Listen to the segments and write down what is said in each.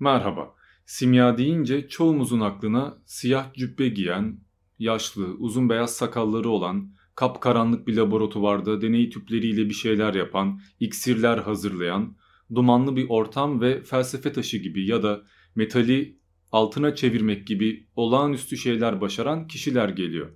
Merhaba. Simya deyince çoğumuzun aklına siyah cübbe giyen, yaşlı, uzun beyaz sakalları olan, kapkaranlık bir laboratuvarda deney tüpleriyle bir şeyler yapan, iksirler hazırlayan, dumanlı bir ortam ve felsefe taşı gibi ya da metali altına çevirmek gibi olağanüstü şeyler başaran kişiler geliyor.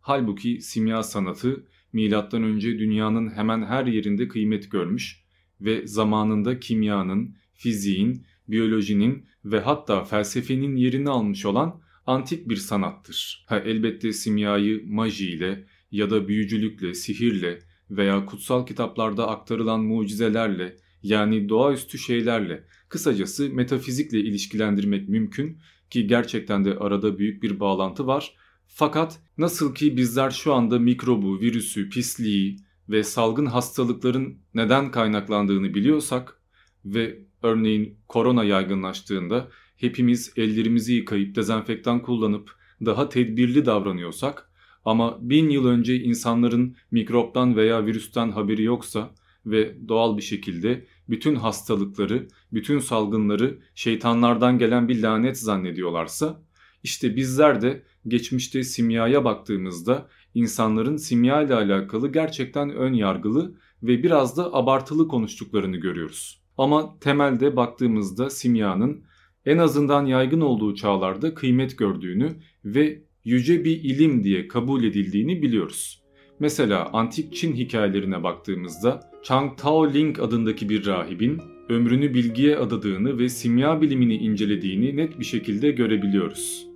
Halbuki simya sanatı milattan önce dünyanın hemen her yerinde kıymet görmüş ve zamanında kimyanın, fiziğin, biyolojinin ve hatta felsefenin yerini almış olan antik bir sanattır. Ha, elbette simyayı majiyle ya da büyücülükle, sihirle veya kutsal kitaplarda aktarılan mucizelerle yani doğaüstü şeylerle, kısacası metafizikle ilişkilendirmek mümkün ki gerçekten de arada büyük bir bağlantı var. Fakat nasıl ki bizler şu anda mikrobu, virüsü, pisliği ve salgın hastalıkların neden kaynaklandığını biliyorsak ve örneğin korona yaygınlaştığında hepimiz ellerimizi yıkayıp dezenfektan kullanıp daha tedbirli davranıyorsak ama bin yıl önce insanların mikroptan veya virüsten haberi yoksa ve doğal bir şekilde bütün hastalıkları, bütün salgınları şeytanlardan gelen bir lanet zannediyorlarsa işte bizler de geçmişte simyaya baktığımızda insanların simya ile alakalı gerçekten ön yargılı ve biraz da abartılı konuştuklarını görüyoruz. Ama temelde baktığımızda simyanın en azından yaygın olduğu çağlarda kıymet gördüğünü ve yüce bir ilim diye kabul edildiğini biliyoruz. Mesela antik Çin hikayelerine baktığımızda Chang Tao Ling adındaki bir rahibin ömrünü bilgiye adadığını ve simya bilimini incelediğini net bir şekilde görebiliyoruz.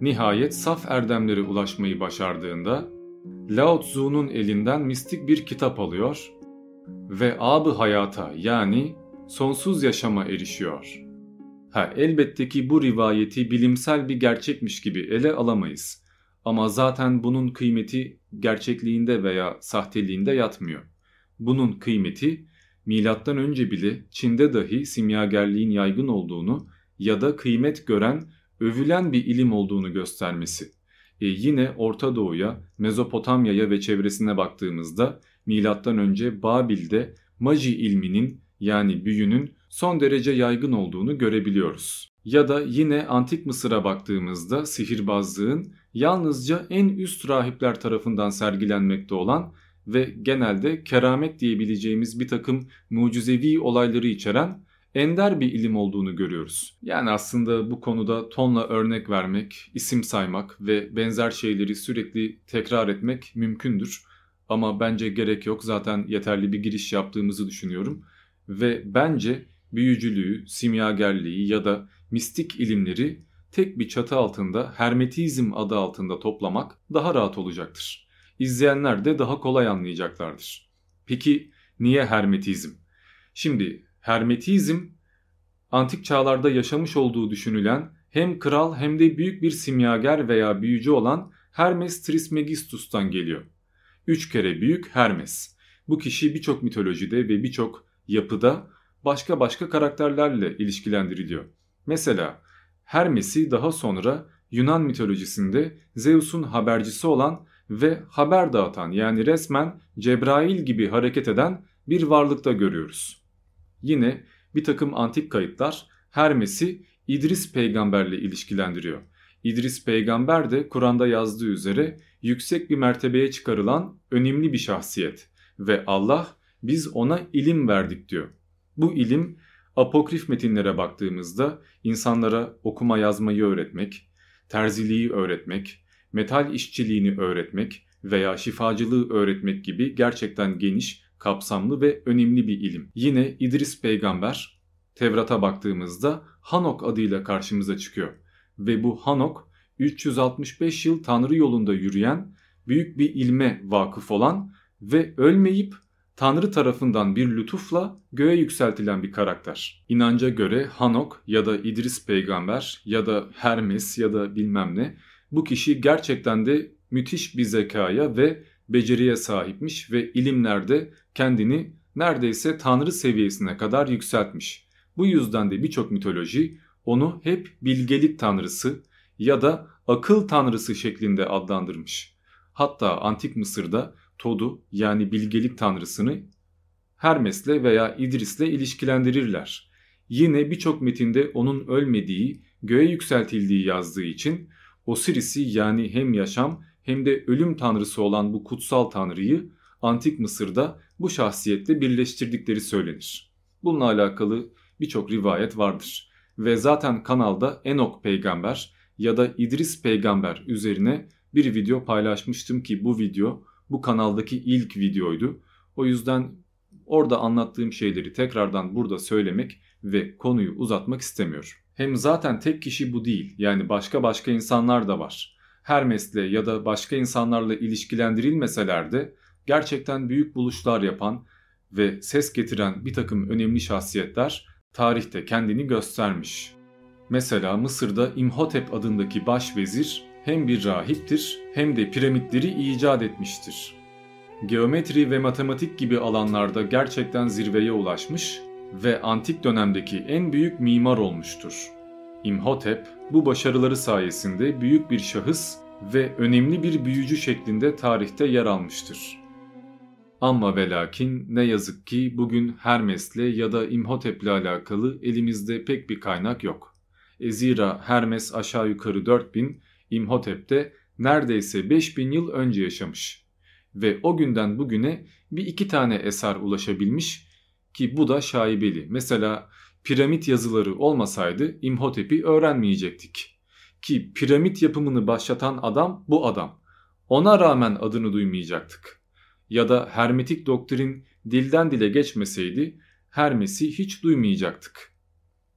Nihayet saf erdemlere ulaşmayı başardığında Lao Tzu'nun elinden mistik bir kitap alıyor ve abı hayata yani sonsuz yaşama erişiyor. Ha elbette ki bu rivayeti bilimsel bir gerçekmiş gibi ele alamayız. Ama zaten bunun kıymeti gerçekliğinde veya sahteliğinde yatmıyor. Bunun kıymeti milattan önce bile Çin'de dahi simyagerliğin yaygın olduğunu ya da kıymet gören, övülen bir ilim olduğunu göstermesi. E yine Orta Doğu'ya, Mezopotamya'ya ve çevresine baktığımızda milattan önce Babil'de maji ilminin yani büyünün son derece yaygın olduğunu görebiliyoruz. Ya da yine Antik Mısır'a baktığımızda sihirbazlığın yalnızca en üst rahipler tarafından sergilenmekte olan ve genelde keramet diyebileceğimiz bir takım mucizevi olayları içeren ender bir ilim olduğunu görüyoruz. Yani aslında bu konuda tonla örnek vermek, isim saymak ve benzer şeyleri sürekli tekrar etmek mümkündür. Ama bence gerek yok zaten yeterli bir giriş yaptığımızı düşünüyorum. Ve bence büyücülüğü, simyagerliği ya da mistik ilimleri tek bir çatı altında hermetizm adı altında toplamak daha rahat olacaktır. İzleyenler de daha kolay anlayacaklardır. Peki niye hermetizm? Şimdi hermetizm antik çağlarda yaşamış olduğu düşünülen hem kral hem de büyük bir simyager veya büyücü olan Hermes Trismegistus'tan geliyor. Üç kere büyük Hermes. Bu kişi birçok mitolojide ve birçok yapıda başka başka karakterlerle ilişkilendiriliyor. Mesela Hermes'i daha sonra Yunan mitolojisinde Zeus'un habercisi olan ve haber dağıtan yani resmen Cebrail gibi hareket eden bir varlıkta görüyoruz. Yine bir takım antik kayıtlar Hermes'i İdris peygamberle ilişkilendiriyor. İdris peygamber de Kur'an'da yazdığı üzere yüksek bir mertebeye çıkarılan önemli bir şahsiyet ve Allah biz ona ilim verdik diyor. Bu ilim apokrif metinlere baktığımızda insanlara okuma yazmayı öğretmek, terziliği öğretmek, metal işçiliğini öğretmek veya şifacılığı öğretmek gibi gerçekten geniş, kapsamlı ve önemli bir ilim. Yine İdris peygamber Tevrat'a baktığımızda Hanok adıyla karşımıza çıkıyor. Ve bu Hanok 365 yıl Tanrı yolunda yürüyen, büyük bir ilme vakıf olan ve ölmeyip Tanrı tarafından bir lütufla göğe yükseltilen bir karakter. İnanca göre Hanok ya da İdris peygamber ya da Hermes ya da bilmem ne bu kişi gerçekten de müthiş bir zekaya ve beceriye sahipmiş ve ilimlerde kendini neredeyse tanrı seviyesine kadar yükseltmiş. Bu yüzden de birçok mitoloji onu hep bilgelik tanrısı ya da akıl tanrısı şeklinde adlandırmış. Hatta antik Mısır'da Tod'u yani bilgelik tanrısını Hermes'le veya İdris'le ilişkilendirirler. yine birçok metinde onun ölmediği, göğe yükseltildiği yazdığı için Osiris'i yani hem yaşam hem de ölüm tanrısı olan bu kutsal tanrıyı Antik Mısır'da bu şahsiyetle birleştirdikleri söylenir. Bununla alakalı birçok rivayet vardır. Ve zaten kanalda Enok peygamber ya da İdris peygamber üzerine bir video paylaşmıştım ki bu video bu kanaldaki ilk videoydu. O yüzden orada anlattığım şeyleri tekrardan burada söylemek ve konuyu uzatmak istemiyorum. Hem zaten tek kişi bu değil. Yani başka başka insanlar da var. Hermes'le ya da başka insanlarla ilişkilendirilmeseler de gerçekten büyük buluşlar yapan ve ses getiren bir takım önemli şahsiyetler tarihte kendini göstermiş. Mesela Mısır'da İmhotep adındaki başvezir hem bir rahiptir hem de piramitleri icat etmiştir. Geometri ve matematik gibi alanlarda gerçekten zirveye ulaşmış ve antik dönemdeki en büyük mimar olmuştur. İmhotep bu başarıları sayesinde büyük bir şahıs ve önemli bir büyücü şeklinde tarihte yer almıştır. Ama ve lakin ne yazık ki bugün Hermes'le ya da İmhotep'le alakalı elimizde pek bir kaynak yok. E zira Hermes aşağı yukarı 4000, İmhotep de neredeyse 5000 yıl önce yaşamış. Ve o günden bugüne bir iki tane eser ulaşabilmiş ki bu da şaibeli. Mesela piramit yazıları olmasaydı İmhotep'i öğrenmeyecektik. Ki piramit yapımını başlatan adam bu adam. Ona rağmen adını duymayacaktık ya da hermetik doktrin dilden dile geçmeseydi Hermes'i hiç duymayacaktık.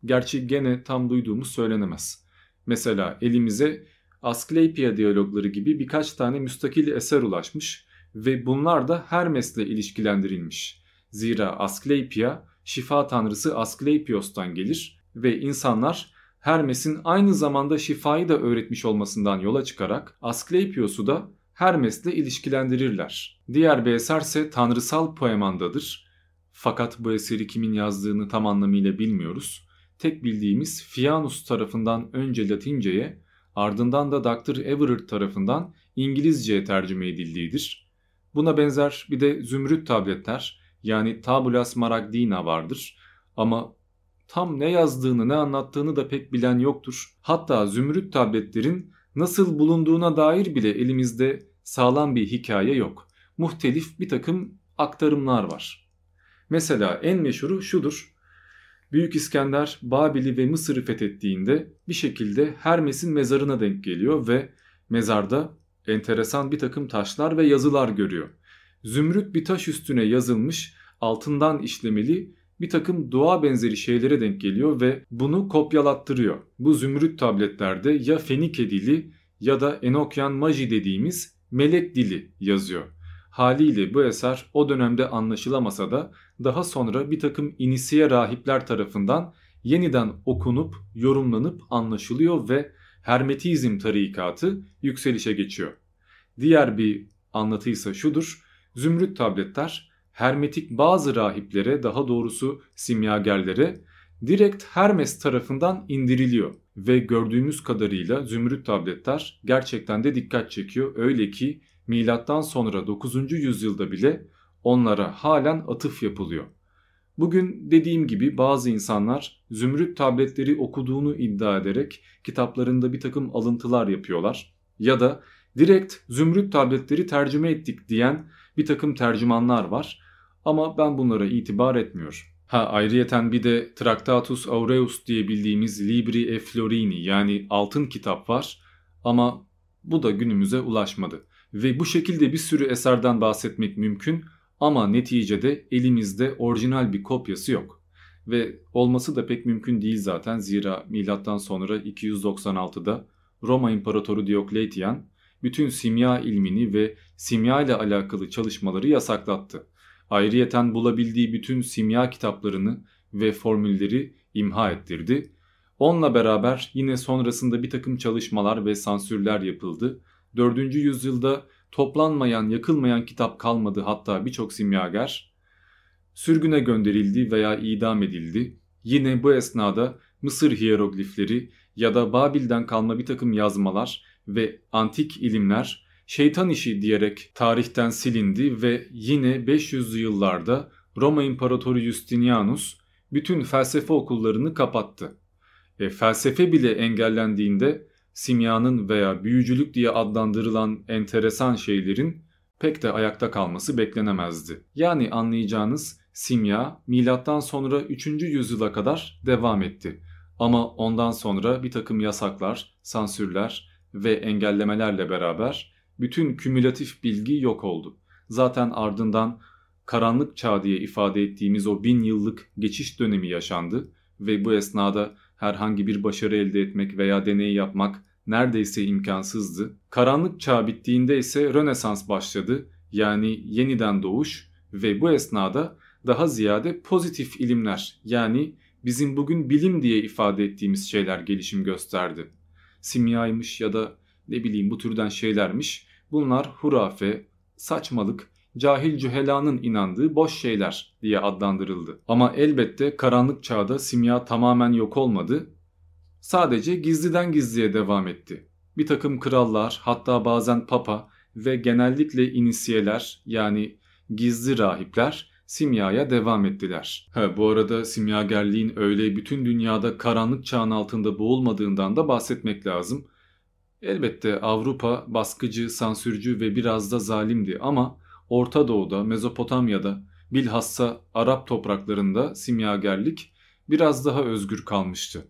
Gerçi gene tam duyduğumuz söylenemez. Mesela elimize Asklepia diyalogları gibi birkaç tane müstakil eser ulaşmış ve bunlar da Hermes'le ilişkilendirilmiş. Zira Asklepia şifa tanrısı Asklepios'tan gelir ve insanlar Hermes'in aynı zamanda şifayı da öğretmiş olmasından yola çıkarak Asklepios'u da Hermes'le ilişkilendirirler. Diğer bir eserse tanrısal poemandadır. Fakat bu eseri kimin yazdığını tam anlamıyla bilmiyoruz. Tek bildiğimiz Fianus tarafından önce Latinceye ardından da Dr. Everett tarafından İngilizceye tercüme edildiğidir. Buna benzer bir de zümrüt tabletler yani Tabula Smaragdina vardır. Ama tam ne yazdığını ne anlattığını da pek bilen yoktur. Hatta zümrüt tabletlerin nasıl bulunduğuna dair bile elimizde sağlam bir hikaye yok. Muhtelif bir takım aktarımlar var. Mesela en meşhuru şudur. Büyük İskender Babil'i ve Mısır'ı fethettiğinde bir şekilde Hermes'in mezarına denk geliyor ve mezarda enteresan bir takım taşlar ve yazılar görüyor. Zümrüt bir taş üstüne yazılmış altından işlemeli bir takım dua benzeri şeylere denk geliyor ve bunu kopyalattırıyor. Bu zümrüt tabletlerde ya Fenike dili ya da Enokyan Maji dediğimiz melek dili yazıyor. Haliyle bu eser o dönemde anlaşılamasa da daha sonra bir takım inisiye rahipler tarafından yeniden okunup yorumlanıp anlaşılıyor ve Hermetizm tarikatı yükselişe geçiyor. Diğer bir anlatıysa şudur. Zümrüt tabletler hermetik bazı rahiplere daha doğrusu simyagerlere direkt Hermes tarafından indiriliyor ve gördüğümüz kadarıyla zümrüt tabletler gerçekten de dikkat çekiyor. Öyle ki milattan sonra 9. yüzyılda bile onlara halen atıf yapılıyor. Bugün dediğim gibi bazı insanlar zümrüt tabletleri okuduğunu iddia ederek kitaplarında bir takım alıntılar yapıyorlar. Ya da direkt zümrüt tabletleri tercüme ettik diyen bir takım tercümanlar var. Ama ben bunlara itibar etmiyorum. Ha ayrıyeten bir de Tractatus Aureus diye bildiğimiz Libri e Florini yani altın kitap var ama bu da günümüze ulaşmadı. Ve bu şekilde bir sürü eserden bahsetmek mümkün ama neticede elimizde orijinal bir kopyası yok. Ve olması da pek mümkün değil zaten zira milattan sonra 296'da Roma İmparatoru Diokletian bütün simya ilmini ve simya ile alakalı çalışmaları yasaklattı. Ayrıyeten bulabildiği bütün simya kitaplarını ve formülleri imha ettirdi. Onunla beraber yine sonrasında bir takım çalışmalar ve sansürler yapıldı. 4. yüzyılda toplanmayan, yakılmayan kitap kalmadı hatta birçok simyager sürgüne gönderildi veya idam edildi. Yine bu esnada Mısır hieroglifleri ya da Babil'den kalma bir takım yazmalar ve antik ilimler şeytan işi diyerek tarihten silindi ve yine 500'lü yıllarda Roma İmparatoru Justinianus bütün felsefe okullarını kapattı. E, felsefe bile engellendiğinde simyanın veya büyücülük diye adlandırılan enteresan şeylerin pek de ayakta kalması beklenemezdi. Yani anlayacağınız simya milattan sonra 3. yüzyıla kadar devam etti. Ama ondan sonra bir takım yasaklar, sansürler ve engellemelerle beraber bütün kümülatif bilgi yok oldu. Zaten ardından karanlık çağ diye ifade ettiğimiz o bin yıllık geçiş dönemi yaşandı ve bu esnada herhangi bir başarı elde etmek veya deney yapmak neredeyse imkansızdı. Karanlık çağ bittiğinde ise Rönesans başladı yani yeniden doğuş ve bu esnada daha ziyade pozitif ilimler yani bizim bugün bilim diye ifade ettiğimiz şeyler gelişim gösterdi. Simyaymış ya da ne bileyim bu türden şeylermiş bunlar hurafe, saçmalık, cahil cühelanın inandığı boş şeyler diye adlandırıldı. Ama elbette karanlık çağda simya tamamen yok olmadı. Sadece gizliden gizliye devam etti. Bir takım krallar hatta bazen papa ve genellikle inisiyeler yani gizli rahipler simyaya devam ettiler. Ha, bu arada simyagerliğin öyle bütün dünyada karanlık çağın altında boğulmadığından da bahsetmek lazım. Elbette Avrupa baskıcı, sansürcü ve biraz da zalimdi ama Orta Doğu'da, Mezopotamya'da, bilhassa Arap topraklarında simyagerlik biraz daha özgür kalmıştı.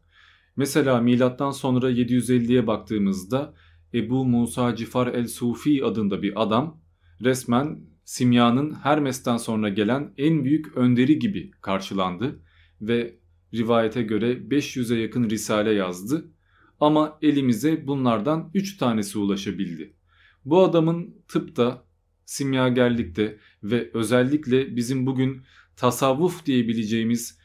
Mesela milattan sonra 750'ye baktığımızda Ebu Musa Cifar el-Sufi adında bir adam resmen simyanın Hermes'ten sonra gelen en büyük önderi gibi karşılandı ve rivayete göre 500'e yakın risale yazdı ama elimize bunlardan 3 tanesi ulaşabildi. Bu adamın tıpta, simyagerlikte ve özellikle bizim bugün tasavvuf diyebileceğimiz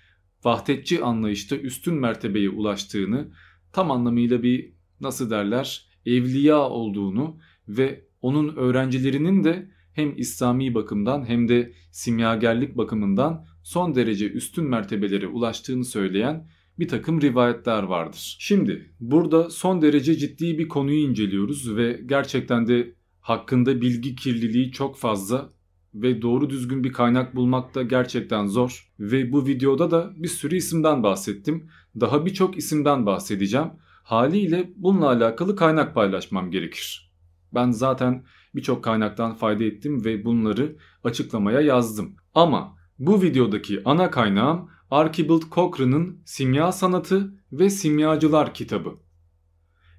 vahdetçi anlayışta üstün mertebeye ulaştığını tam anlamıyla bir nasıl derler evliya olduğunu ve onun öğrencilerinin de hem İslami bakımdan hem de simyagerlik bakımından son derece üstün mertebelere ulaştığını söyleyen bir takım rivayetler vardır. Şimdi burada son derece ciddi bir konuyu inceliyoruz ve gerçekten de hakkında bilgi kirliliği çok fazla ve doğru düzgün bir kaynak bulmak da gerçekten zor. Ve bu videoda da bir sürü isimden bahsettim. Daha birçok isimden bahsedeceğim. Haliyle bununla alakalı kaynak paylaşmam gerekir. Ben zaten birçok kaynaktan fayda ettim ve bunları açıklamaya yazdım. Ama bu videodaki ana kaynağım Archibald Cochrane'ın Simya Sanatı ve Simyacılar kitabı.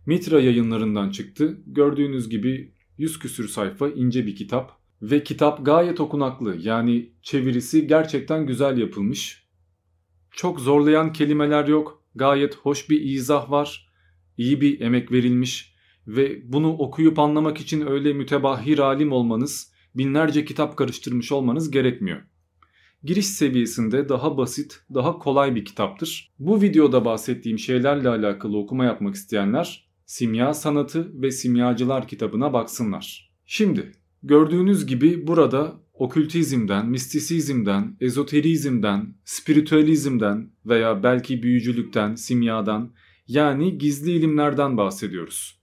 Mitra yayınlarından çıktı. Gördüğünüz gibi 100 küsür sayfa ince bir kitap ve kitap gayet okunaklı. Yani çevirisi gerçekten güzel yapılmış. Çok zorlayan kelimeler yok. Gayet hoş bir izah var. İyi bir emek verilmiş ve bunu okuyup anlamak için öyle mütebahhir alim olmanız, binlerce kitap karıştırmış olmanız gerekmiyor. Giriş seviyesinde daha basit, daha kolay bir kitaptır. Bu videoda bahsettiğim şeylerle alakalı okuma yapmak isteyenler Simya Sanatı ve Simyacılar kitabına baksınlar. Şimdi gördüğünüz gibi burada okültizmden, mistisizmden, ezoterizmden, spiritüalizmden veya belki büyücülükten, simyadan yani gizli ilimlerden bahsediyoruz.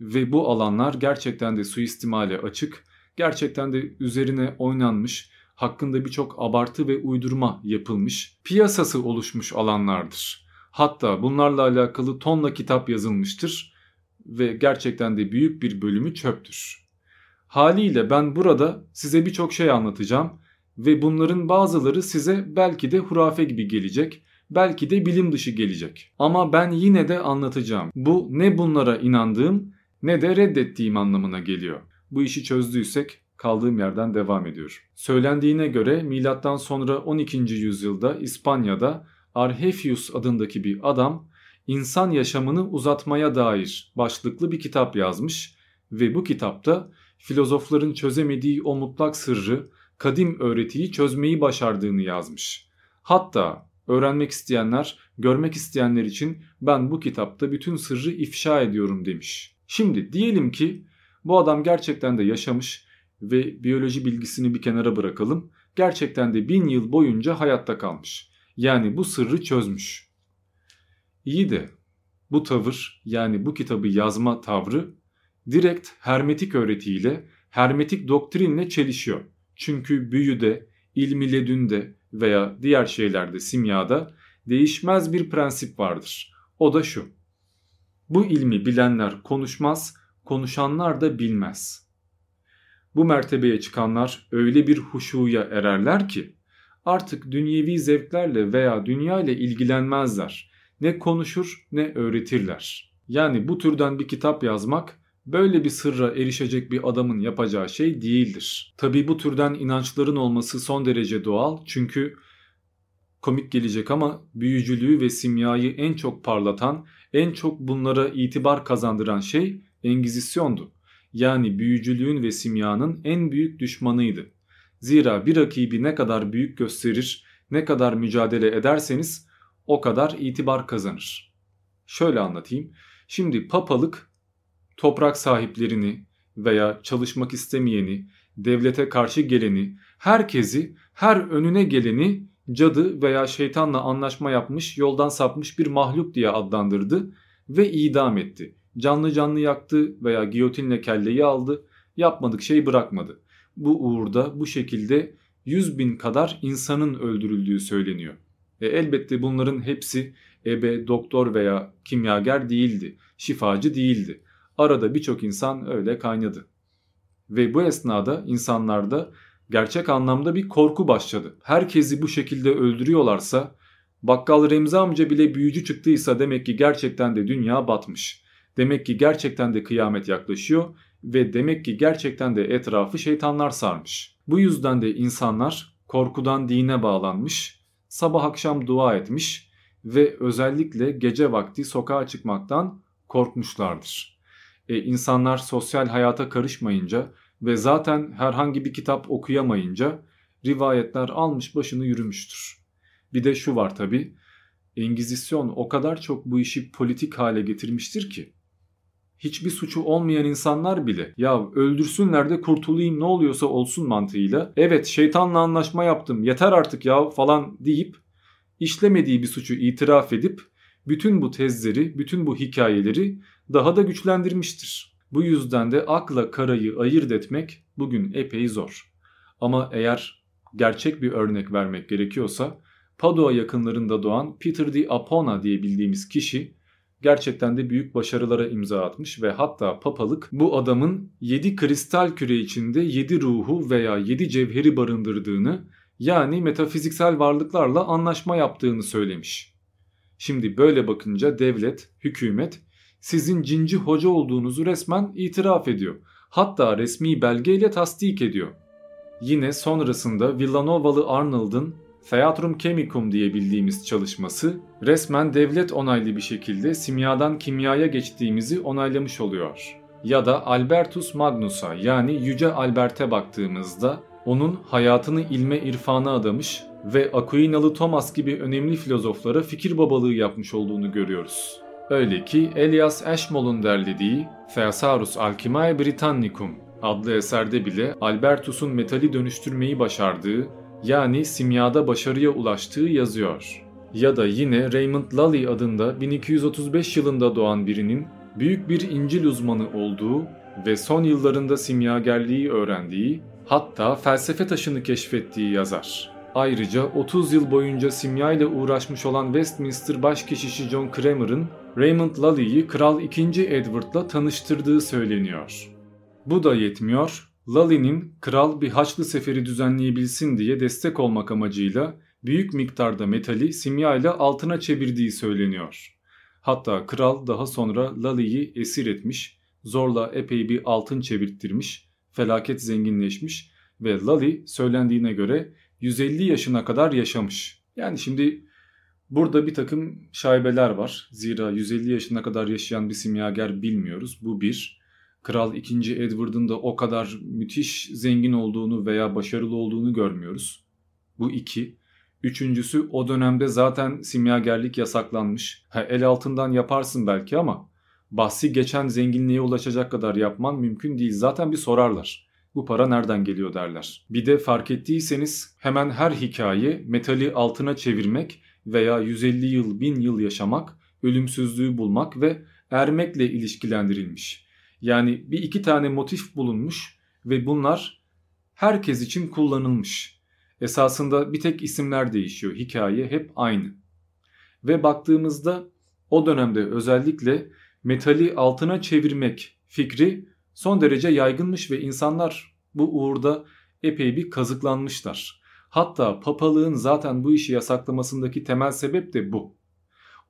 Ve bu alanlar gerçekten de suistimale açık, gerçekten de üzerine oynanmış, hakkında birçok abartı ve uydurma yapılmış, piyasası oluşmuş alanlardır. Hatta bunlarla alakalı tonla kitap yazılmıştır ve gerçekten de büyük bir bölümü çöptür. Haliyle ben burada size birçok şey anlatacağım ve bunların bazıları size belki de hurafe gibi gelecek, belki de bilim dışı gelecek. Ama ben yine de anlatacağım. Bu ne bunlara inandığım ne de reddettiğim anlamına geliyor. Bu işi çözdüysek kaldığım yerden devam ediyor. Söylendiğine göre milattan sonra 12. yüzyılda İspanya'da Arhefius adındaki bir adam insan yaşamını uzatmaya dair başlıklı bir kitap yazmış ve bu kitapta filozofların çözemediği o mutlak sırrı, kadim öğretiyi çözmeyi başardığını yazmış. Hatta öğrenmek isteyenler, görmek isteyenler için ben bu kitapta bütün sırrı ifşa ediyorum demiş. Şimdi diyelim ki bu adam gerçekten de yaşamış ve biyoloji bilgisini bir kenara bırakalım. Gerçekten de bin yıl boyunca hayatta kalmış. Yani bu sırrı çözmüş. İyi de bu tavır yani bu kitabı yazma tavrı direkt hermetik öğretiyle, hermetik doktrinle çelişiyor. Çünkü büyüde, ilmi ledünde veya diğer şeylerde simyada değişmez bir prensip vardır. O da şu. Bu ilmi bilenler konuşmaz, konuşanlar da bilmez. Bu mertebeye çıkanlar öyle bir huşuya ererler ki artık dünyevi zevklerle veya dünya ile ilgilenmezler. Ne konuşur ne öğretirler. Yani bu türden bir kitap yazmak böyle bir sırra erişecek bir adamın yapacağı şey değildir. Tabi bu türden inançların olması son derece doğal çünkü komik gelecek ama büyücülüğü ve simyayı en çok parlatan, en çok bunlara itibar kazandıran şey Engizisyondu. Yani büyücülüğün ve simyanın en büyük düşmanıydı. Zira bir rakibi ne kadar büyük gösterir, ne kadar mücadele ederseniz o kadar itibar kazanır. Şöyle anlatayım. Şimdi papalık toprak sahiplerini veya çalışmak istemeyeni, devlete karşı geleni, herkesi, her önüne geleni cadı veya şeytanla anlaşma yapmış, yoldan sapmış bir mahluk diye adlandırdı ve idam etti. Canlı canlı yaktı veya giyotinle kelleyi aldı, yapmadık şey bırakmadı. Bu uğurda bu şekilde 100 bin kadar insanın öldürüldüğü söyleniyor. E elbette bunların hepsi ebe, doktor veya kimyager değildi, şifacı değildi. Arada birçok insan öyle kaynadı. Ve bu esnada insanlarda gerçek anlamda bir korku başladı. Herkesi bu şekilde öldürüyorlarsa bakkal Remzi amca bile büyücü çıktıysa demek ki gerçekten de dünya batmış. Demek ki gerçekten de kıyamet yaklaşıyor ve demek ki gerçekten de etrafı şeytanlar sarmış. Bu yüzden de insanlar korkudan dine bağlanmış, sabah akşam dua etmiş ve özellikle gece vakti sokağa çıkmaktan korkmuşlardır. E, insanlar sosyal hayata karışmayınca ve zaten herhangi bir kitap okuyamayınca rivayetler almış başını yürümüştür. Bir de şu var tabi, Engizisyon o kadar çok bu işi politik hale getirmiştir ki hiçbir suçu olmayan insanlar bile ya öldürsünler de kurtulayım ne oluyorsa olsun mantığıyla evet şeytanla anlaşma yaptım yeter artık ya falan deyip işlemediği bir suçu itiraf edip bütün bu tezleri, bütün bu hikayeleri daha da güçlendirmiştir. Bu yüzden de akla karayı ayırt etmek bugün epey zor. Ama eğer gerçek bir örnek vermek gerekiyorsa Padua yakınlarında doğan Peter di Apona diye bildiğimiz kişi gerçekten de büyük başarılara imza atmış ve hatta papalık bu adamın 7 kristal küre içinde 7 ruhu veya 7 cevheri barındırdığını yani metafiziksel varlıklarla anlaşma yaptığını söylemiş. Şimdi böyle bakınca devlet, hükümet sizin cinci hoca olduğunuzu resmen itiraf ediyor. Hatta resmi belgeyle tasdik ediyor. Yine sonrasında Villanovalı Arnold'un Theatrum Chemicum diye bildiğimiz çalışması resmen devlet onaylı bir şekilde simyadan kimyaya geçtiğimizi onaylamış oluyor. Ya da Albertus Magnus'a yani Yüce Albert'e baktığımızda onun hayatını ilme irfana adamış ve Aquinalı Thomas gibi önemli filozoflara fikir babalığı yapmış olduğunu görüyoruz. Öyle ki Elias Ashmole'un derlediği Thesaurus Alchimae Britannicum adlı eserde bile Albertus'un metali dönüştürmeyi başardığı yani simyada başarıya ulaştığı yazıyor. Ya da yine Raymond Lully adında 1235 yılında doğan birinin büyük bir İncil uzmanı olduğu ve son yıllarında simyagerliği öğrendiği hatta felsefe taşını keşfettiği yazar. Ayrıca 30 yıl boyunca simya ile uğraşmış olan Westminster başkeşişi John Cramer'ın Raymond Lully'yi Kral 2. Edward'la tanıştırdığı söyleniyor. Bu da yetmiyor. Lully'nin kral bir haçlı seferi düzenleyebilsin diye destek olmak amacıyla büyük miktarda metali simya ile altına çevirdiği söyleniyor. Hatta kral daha sonra Lully'yi esir etmiş, zorla epey bir altın çevirttirmiş, felaket zenginleşmiş ve Lully söylendiğine göre 150 yaşına kadar yaşamış. Yani şimdi burada bir takım şaibeler var. Zira 150 yaşına kadar yaşayan bir simyager bilmiyoruz. Bu bir. Kral 2. Edward'ın da o kadar müthiş zengin olduğunu veya başarılı olduğunu görmüyoruz. Bu iki. Üçüncüsü o dönemde zaten simyagerlik yasaklanmış. Ha, el altından yaparsın belki ama bahsi geçen zenginliğe ulaşacak kadar yapman mümkün değil. Zaten bir sorarlar. Bu para nereden geliyor derler. Bir de fark ettiyseniz hemen her hikaye metali altına çevirmek veya 150 yıl 1000 yıl yaşamak, ölümsüzlüğü bulmak ve ermekle ilişkilendirilmiş. Yani bir iki tane motif bulunmuş ve bunlar herkes için kullanılmış. Esasında bir tek isimler değişiyor. Hikaye hep aynı. Ve baktığımızda o dönemde özellikle metali altına çevirmek fikri son derece yaygınmış ve insanlar bu uğurda epey bir kazıklanmışlar. Hatta papalığın zaten bu işi yasaklamasındaki temel sebep de bu.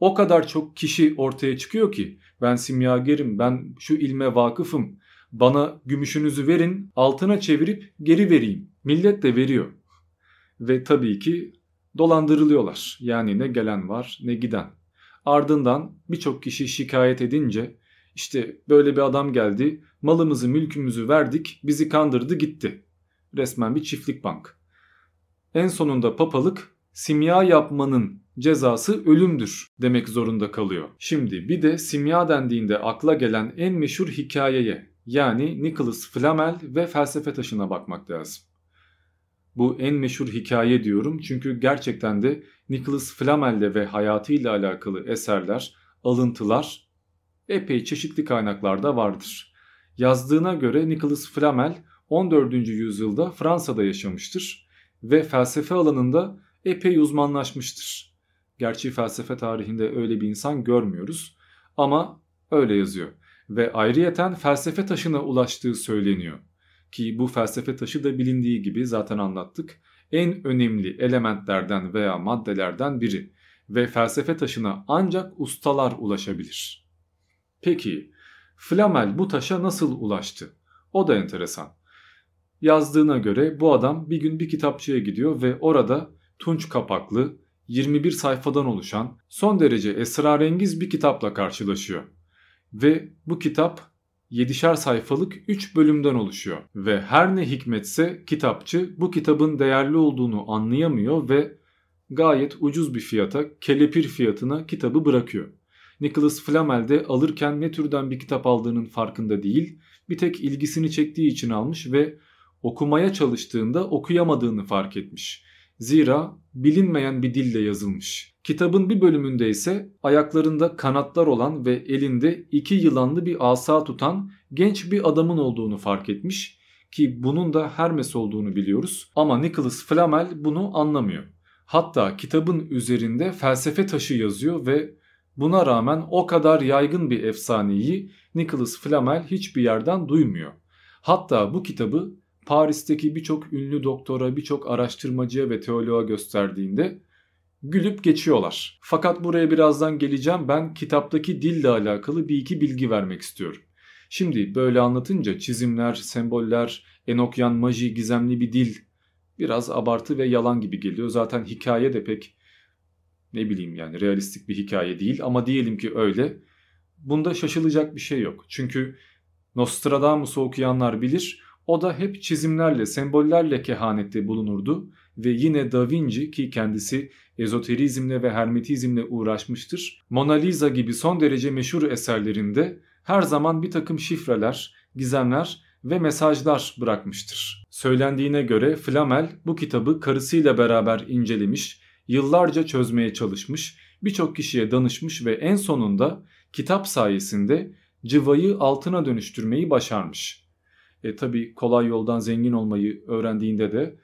O kadar çok kişi ortaya çıkıyor ki ben simyagerim, ben şu ilme vakıfım, bana gümüşünüzü verin, altına çevirip geri vereyim. Millet de veriyor. Ve tabii ki dolandırılıyorlar. Yani ne gelen var ne giden. Ardından birçok kişi şikayet edince işte böyle bir adam geldi, malımızı mülkümüzü verdik, bizi kandırdı gitti. Resmen bir çiftlik bank. En sonunda papalık simya yapmanın cezası ölümdür demek zorunda kalıyor. Şimdi bir de simya dendiğinde akla gelen en meşhur hikayeye yani Nicholas Flamel ve felsefe taşına bakmak lazım. Bu en meşhur hikaye diyorum çünkü gerçekten de Nicholas Flamel'le ve hayatıyla alakalı eserler, alıntılar epey çeşitli kaynaklarda vardır. Yazdığına göre Nicholas Flamel 14. yüzyılda Fransa'da yaşamıştır ve felsefe alanında epey uzmanlaşmıştır. Gerçi felsefe tarihinde öyle bir insan görmüyoruz ama öyle yazıyor. Ve ayrıyeten felsefe taşına ulaştığı söyleniyor. Ki bu felsefe taşı da bilindiği gibi zaten anlattık. En önemli elementlerden veya maddelerden biri ve felsefe taşına ancak ustalar ulaşabilir. Peki Flamel bu taşa nasıl ulaştı? O da enteresan. Yazdığına göre bu adam bir gün bir kitapçıya gidiyor ve orada tunç kapaklı 21 sayfadan oluşan son derece esrarengiz bir kitapla karşılaşıyor. Ve bu kitap 7'şer sayfalık 3 bölümden oluşuyor. Ve her ne hikmetse kitapçı bu kitabın değerli olduğunu anlayamıyor ve gayet ucuz bir fiyata, kelepir fiyatına kitabı bırakıyor. Nicholas Flamel de alırken ne türden bir kitap aldığının farkında değil, bir tek ilgisini çektiği için almış ve okumaya çalıştığında okuyamadığını fark etmiş. Zira bilinmeyen bir dille yazılmış. Kitabın bir bölümünde ise ayaklarında kanatlar olan ve elinde iki yılanlı bir asa tutan genç bir adamın olduğunu fark etmiş ki bunun da Hermes olduğunu biliyoruz ama Nicholas Flamel bunu anlamıyor. Hatta kitabın üzerinde felsefe taşı yazıyor ve buna rağmen o kadar yaygın bir efsaneyi Nicholas Flamel hiçbir yerden duymuyor. Hatta bu kitabı Paris'teki birçok ünlü doktora, birçok araştırmacıya ve teoloğa gösterdiğinde gülüp geçiyorlar. Fakat buraya birazdan geleceğim. Ben kitaptaki dille alakalı bir iki bilgi vermek istiyorum. Şimdi böyle anlatınca çizimler, semboller, Enokyan maji, gizemli bir dil biraz abartı ve yalan gibi geliyor. Zaten hikaye de pek ne bileyim yani realistik bir hikaye değil ama diyelim ki öyle. Bunda şaşılacak bir şey yok. Çünkü Nostradamus'u okuyanlar bilir o da hep çizimlerle, sembollerle kehanette bulunurdu ve yine Da Vinci ki kendisi ezoterizmle ve hermetizmle uğraşmıştır. Mona Lisa gibi son derece meşhur eserlerinde her zaman bir takım şifreler, gizemler ve mesajlar bırakmıştır. Söylendiğine göre Flamel bu kitabı karısıyla beraber incelemiş, yıllarca çözmeye çalışmış, birçok kişiye danışmış ve en sonunda kitap sayesinde cıvayı altına dönüştürmeyi başarmış. E, tabii kolay yoldan zengin olmayı öğrendiğinde de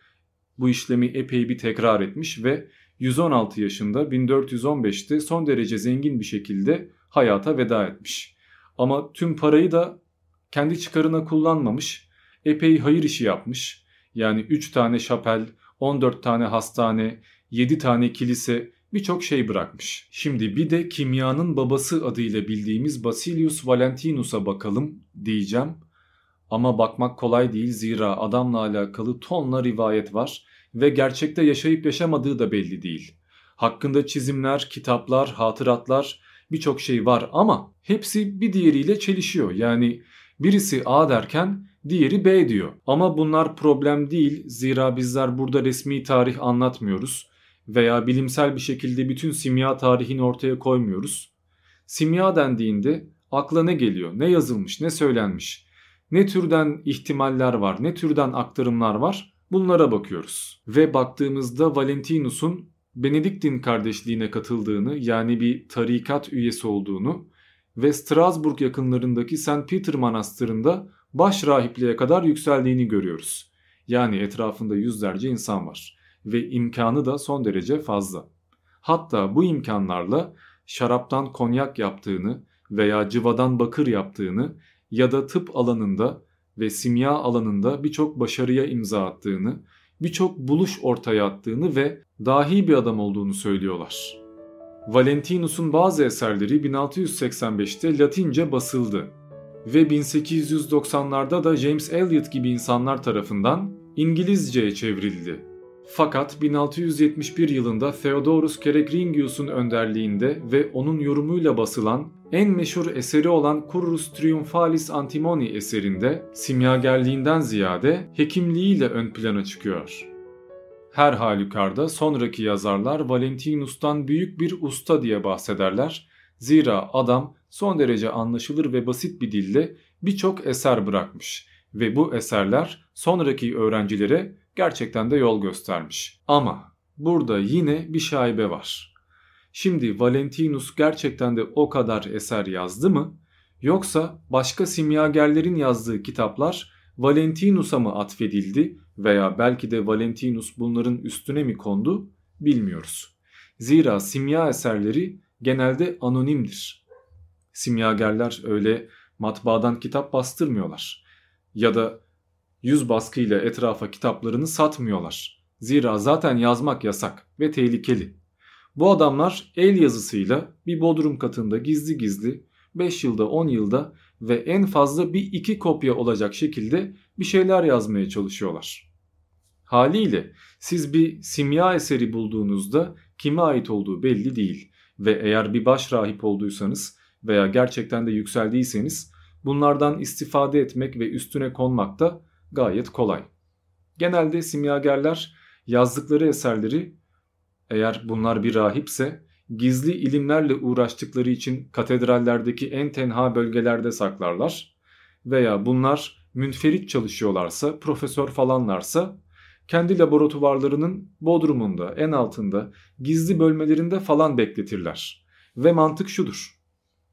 bu işlemi epey bir tekrar etmiş ve 116 yaşında 1415'te son derece zengin bir şekilde hayata veda etmiş. Ama tüm parayı da kendi çıkarına kullanmamış. Epey hayır işi yapmış. Yani 3 tane şapel, 14 tane hastane, 7 tane kilise birçok şey bırakmış. Şimdi bir de kimyanın babası adıyla bildiğimiz Basilius Valentinus'a bakalım diyeceğim. Ama bakmak kolay değil zira adamla alakalı tonla rivayet var ve gerçekte yaşayıp yaşamadığı da belli değil. Hakkında çizimler, kitaplar, hatıratlar birçok şey var ama hepsi bir diğeriyle çelişiyor. Yani birisi A derken diğeri B diyor. Ama bunlar problem değil zira bizler burada resmi tarih anlatmıyoruz veya bilimsel bir şekilde bütün simya tarihini ortaya koymuyoruz. Simya dendiğinde akla ne geliyor, ne yazılmış, ne söylenmiş ne türden ihtimaller var, ne türden aktarımlar var bunlara bakıyoruz. Ve baktığımızda Valentinus'un Benediktin kardeşliğine katıldığını yani bir tarikat üyesi olduğunu ve Strasbourg yakınlarındaki St. Peter Manastırı'nda baş rahipliğe kadar yükseldiğini görüyoruz. Yani etrafında yüzlerce insan var. Ve imkanı da son derece fazla. Hatta bu imkanlarla şaraptan konyak yaptığını veya cıvadan bakır yaptığını ya da tıp alanında ve simya alanında birçok başarıya imza attığını, birçok buluş ortaya attığını ve dahi bir adam olduğunu söylüyorlar. Valentinus'un bazı eserleri 1685'te Latince basıldı ve 1890'larda da James Eliot gibi insanlar tarafından İngilizceye çevrildi. Fakat 1671 yılında Theodorus Kerekringius'un önderliğinde ve onun yorumuyla basılan en meşhur eseri olan Currus Triumphalis Antimoni eserinde simyagerliğinden ziyade hekimliğiyle ön plana çıkıyor. Her halükarda sonraki yazarlar Valentinus'tan büyük bir usta diye bahsederler. Zira adam son derece anlaşılır ve basit bir dille birçok eser bırakmış ve bu eserler sonraki öğrencilere gerçekten de yol göstermiş. Ama burada yine bir şaibe var. Şimdi Valentinus gerçekten de o kadar eser yazdı mı? Yoksa başka simyagerlerin yazdığı kitaplar Valentinus'a mı atfedildi veya belki de Valentinus bunların üstüne mi kondu bilmiyoruz. Zira simya eserleri genelde anonimdir. Simyagerler öyle matbaadan kitap bastırmıyorlar. Ya da yüz baskıyla etrafa kitaplarını satmıyorlar. Zira zaten yazmak yasak ve tehlikeli. Bu adamlar el yazısıyla bir bodrum katında gizli gizli 5 yılda 10 yılda ve en fazla bir iki kopya olacak şekilde bir şeyler yazmaya çalışıyorlar. Haliyle siz bir simya eseri bulduğunuzda kime ait olduğu belli değil ve eğer bir baş rahip olduysanız veya gerçekten de yükseldiyseniz bunlardan istifade etmek ve üstüne konmak da gayet kolay. Genelde simyagerler yazdıkları eserleri eğer bunlar bir rahipse gizli ilimlerle uğraştıkları için katedrallerdeki en tenha bölgelerde saklarlar veya bunlar münferit çalışıyorlarsa, profesör falanlarsa kendi laboratuvarlarının bodrumunda, en altında, gizli bölmelerinde falan bekletirler. Ve mantık şudur.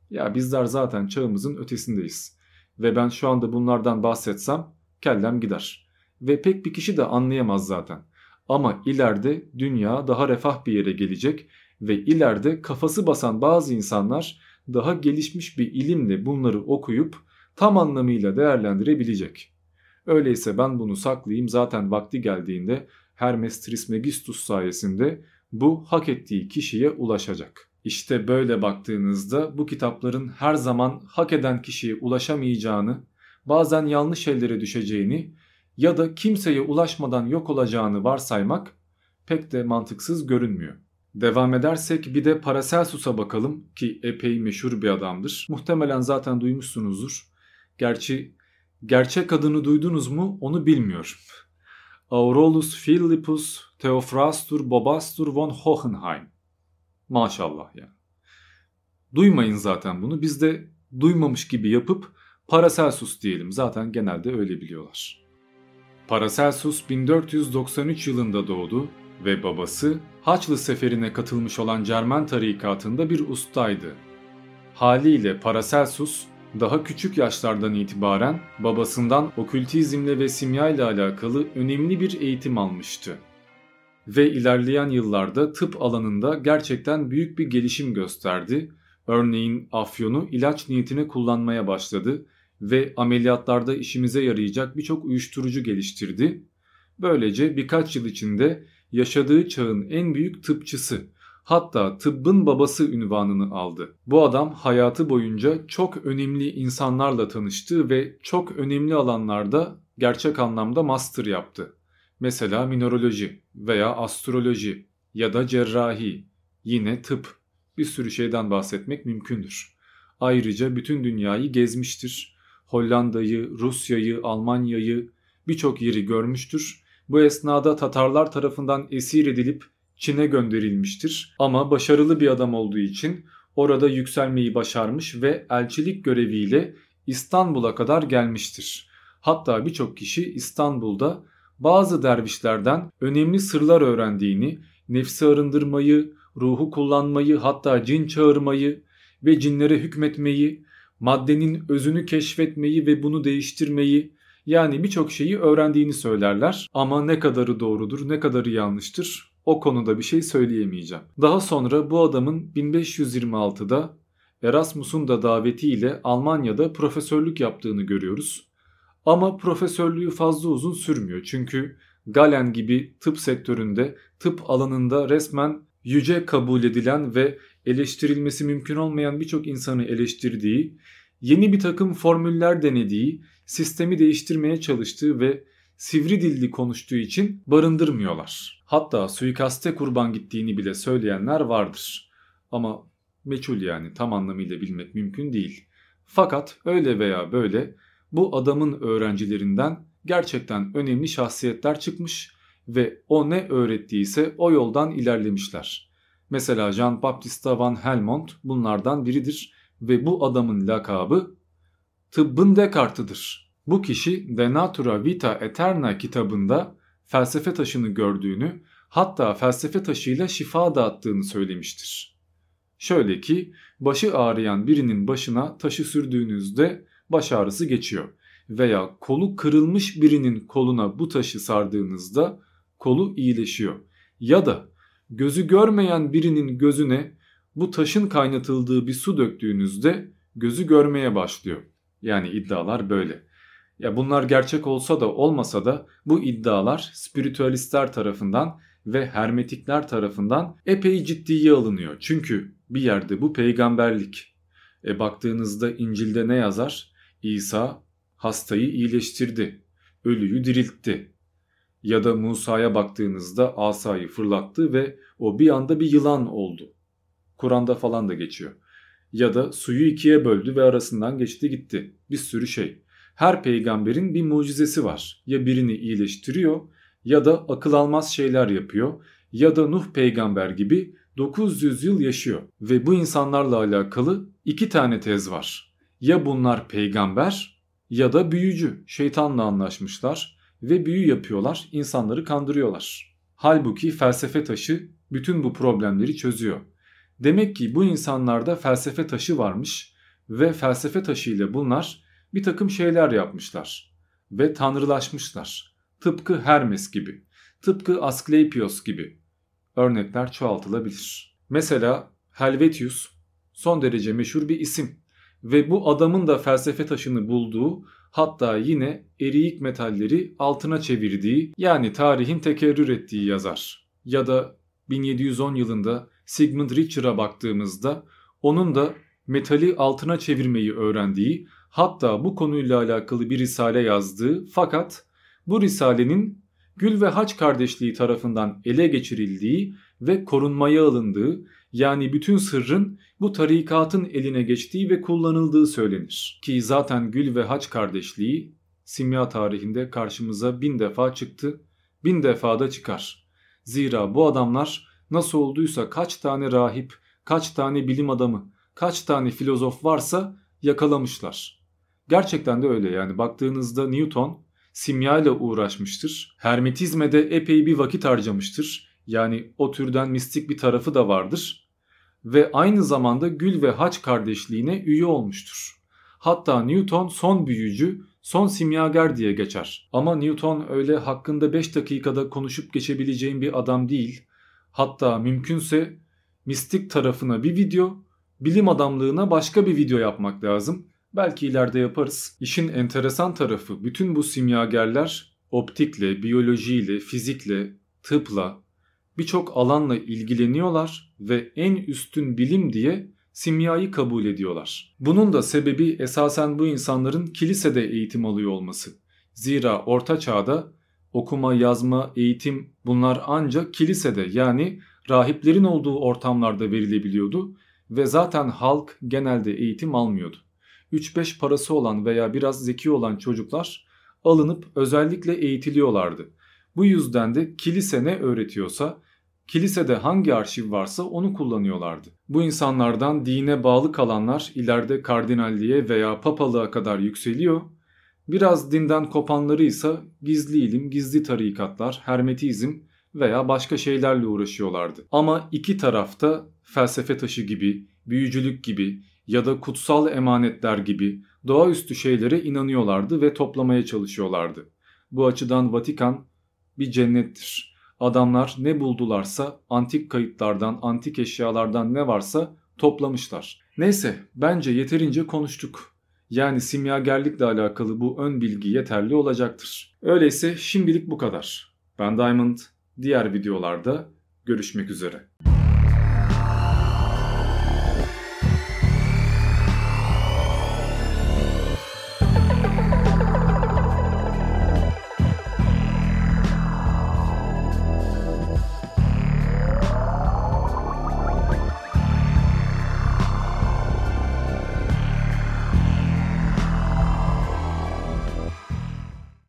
Ya bizler zaten çağımızın ötesindeyiz. Ve ben şu anda bunlardan bahsetsem kellem gider. Ve pek bir kişi de anlayamaz zaten. Ama ileride dünya daha refah bir yere gelecek ve ileride kafası basan bazı insanlar daha gelişmiş bir ilimle bunları okuyup tam anlamıyla değerlendirebilecek. Öyleyse ben bunu saklayayım zaten vakti geldiğinde Hermes Trismegistus sayesinde bu hak ettiği kişiye ulaşacak. İşte böyle baktığınızda bu kitapların her zaman hak eden kişiye ulaşamayacağını, bazen yanlış şeylere düşeceğini ya da kimseye ulaşmadan yok olacağını varsaymak pek de mantıksız görünmüyor. Devam edersek bir de Paracelsus'a bakalım ki epey meşhur bir adamdır. Muhtemelen zaten duymuşsunuzdur. Gerçi gerçek adını duydunuz mu onu bilmiyorum. Aurolus Philippus Theophrastur Bobastur von Hohenheim. Maşallah ya. Duymayın zaten bunu. Biz de duymamış gibi yapıp Paracelsus diyelim. Zaten genelde öyle biliyorlar. Paracelsus 1493 yılında doğdu ve babası Haçlı seferine katılmış olan Cermen tarikatında bir ustaydı. Haliyle Paracelsus daha küçük yaşlardan itibaren babasından okültizmle ve simya ile alakalı önemli bir eğitim almıştı. Ve ilerleyen yıllarda tıp alanında gerçekten büyük bir gelişim gösterdi. Örneğin afyonu ilaç niyetine kullanmaya başladı ve ameliyatlarda işimize yarayacak birçok uyuşturucu geliştirdi. Böylece birkaç yıl içinde yaşadığı çağın en büyük tıpçısı hatta tıbbın babası ünvanını aldı. Bu adam hayatı boyunca çok önemli insanlarla tanıştı ve çok önemli alanlarda gerçek anlamda master yaptı. Mesela mineraloji veya astroloji ya da cerrahi, yine tıp bir sürü şeyden bahsetmek mümkündür. Ayrıca bütün dünyayı gezmiştir. Hollanda'yı, Rusya'yı, Almanya'yı birçok yeri görmüştür. Bu esnada Tatarlar tarafından esir edilip Çin'e gönderilmiştir. Ama başarılı bir adam olduğu için orada yükselmeyi başarmış ve elçilik göreviyle İstanbul'a kadar gelmiştir. Hatta birçok kişi İstanbul'da bazı dervişlerden önemli sırlar öğrendiğini, nefsi arındırmayı, ruhu kullanmayı hatta cin çağırmayı ve cinlere hükmetmeyi, maddenin özünü keşfetmeyi ve bunu değiştirmeyi Yani birçok şeyi öğrendiğini söylerler ama ne kadarı doğrudur ne kadarı yanlıştır o konuda bir şey söyleyemeyeceğim. Daha sonra bu adamın 1526'da Erasmus'un da davetiyle Almanya'da profesörlük yaptığını görüyoruz. Ama profesörlüğü fazla uzun sürmüyor çünkü Galen gibi tıp sektöründe, tıp alanında resmen yüce kabul edilen ve eleştirilmesi mümkün olmayan birçok insanı eleştirdiği, yeni bir takım formüller denediği, sistemi değiştirmeye çalıştığı ve sivri dilli konuştuğu için barındırmıyorlar. Hatta suikaste kurban gittiğini bile söyleyenler vardır. Ama meçhul yani tam anlamıyla bilmek mümkün değil. Fakat öyle veya böyle bu adamın öğrencilerinden gerçekten önemli şahsiyetler çıkmış ve o ne öğrettiyse o yoldan ilerlemişler. Mesela Jean Baptista van Helmont bunlardan biridir ve bu adamın lakabı tıbbın Descartes'ıdır. Bu kişi De Natura Vita Eterna kitabında felsefe taşını gördüğünü hatta felsefe taşıyla şifa dağıttığını söylemiştir. Şöyle ki başı ağrıyan birinin başına taşı sürdüğünüzde baş ağrısı geçiyor veya kolu kırılmış birinin koluna bu taşı sardığınızda kolu iyileşiyor. Ya da gözü görmeyen birinin gözüne bu taşın kaynatıldığı bir su döktüğünüzde gözü görmeye başlıyor. Yani iddialar böyle. Ya bunlar gerçek olsa da olmasa da bu iddialar spiritüalistler tarafından ve hermetikler tarafından epey ciddiye alınıyor. Çünkü bir yerde bu peygamberlik. E baktığınızda İncil'de ne yazar? İsa hastayı iyileştirdi, ölüyü diriltti. Ya da Musa'ya baktığınızda asayı fırlattı ve o bir anda bir yılan oldu. Kur'an'da falan da geçiyor. Ya da suyu ikiye böldü ve arasından geçti gitti. Bir sürü şey. Her peygamberin bir mucizesi var. Ya birini iyileştiriyor ya da akıl almaz şeyler yapıyor ya da Nuh peygamber gibi 900 yıl yaşıyor. Ve bu insanlarla alakalı iki tane tez var. Ya bunlar peygamber ya da büyücü. Şeytanla anlaşmışlar ve büyü yapıyorlar, insanları kandırıyorlar. Halbuki felsefe taşı bütün bu problemleri çözüyor. Demek ki bu insanlarda felsefe taşı varmış ve felsefe taşı ile bunlar bir takım şeyler yapmışlar ve tanrılaşmışlar. Tıpkı Hermes gibi, tıpkı Asklepios gibi. Örnekler çoğaltılabilir. Mesela Helvetius son derece meşhur bir isim ve bu adamın da felsefe taşını bulduğu hatta yine eriyik metalleri altına çevirdiği yani tarihin tekerrür ettiği yazar. Ya da 1710 yılında Sigmund Richer'a baktığımızda onun da metali altına çevirmeyi öğrendiği hatta bu konuyla alakalı bir risale yazdığı fakat bu risalenin Gül ve Haç kardeşliği tarafından ele geçirildiği ve korunmaya alındığı yani bütün sırrın bu tarikatın eline geçtiği ve kullanıldığı söylenir. Ki zaten Gül ve Haç kardeşliği simya tarihinde karşımıza bin defa çıktı, bin defa da çıkar. Zira bu adamlar nasıl olduysa kaç tane rahip, kaç tane bilim adamı, kaç tane filozof varsa yakalamışlar. Gerçekten de öyle yani baktığınızda Newton simya ile uğraşmıştır. Hermetizme de epey bir vakit harcamıştır. Yani o türden mistik bir tarafı da vardır. Ve aynı zamanda Gül ve Haç kardeşliğine üye olmuştur. Hatta Newton son büyücü, son simyager diye geçer. Ama Newton öyle hakkında 5 dakikada konuşup geçebileceğim bir adam değil. Hatta mümkünse mistik tarafına bir video, bilim adamlığına başka bir video yapmak lazım. Belki ileride yaparız. İşin enteresan tarafı bütün bu simyagerler optikle, biyolojiyle, fizikle, tıpla birçok alanla ilgileniyorlar ve en üstün bilim diye simyayı kabul ediyorlar. Bunun da sebebi esasen bu insanların kilisede eğitim alıyor olması. Zira orta çağda okuma, yazma, eğitim bunlar ancak kilisede yani rahiplerin olduğu ortamlarda verilebiliyordu ve zaten halk genelde eğitim almıyordu. 3-5 parası olan veya biraz zeki olan çocuklar alınıp özellikle eğitiliyorlardı. Bu yüzden de kilise ne öğretiyorsa kilisede hangi arşiv varsa onu kullanıyorlardı. Bu insanlardan dine bağlı kalanlar ileride kardinalliğe veya papalığa kadar yükseliyor. Biraz dinden kopanları ise gizli ilim, gizli tarikatlar, hermetizm veya başka şeylerle uğraşıyorlardı. Ama iki tarafta felsefe taşı gibi, büyücülük gibi, ya da kutsal emanetler gibi doğaüstü şeylere inanıyorlardı ve toplamaya çalışıyorlardı. Bu açıdan Vatikan bir cennettir. Adamlar ne buldularsa antik kayıtlardan, antik eşyalardan ne varsa toplamışlar. Neyse bence yeterince konuştuk. Yani simyagerlikle alakalı bu ön bilgi yeterli olacaktır. Öyleyse şimdilik bu kadar. Ben Diamond. Diğer videolarda görüşmek üzere.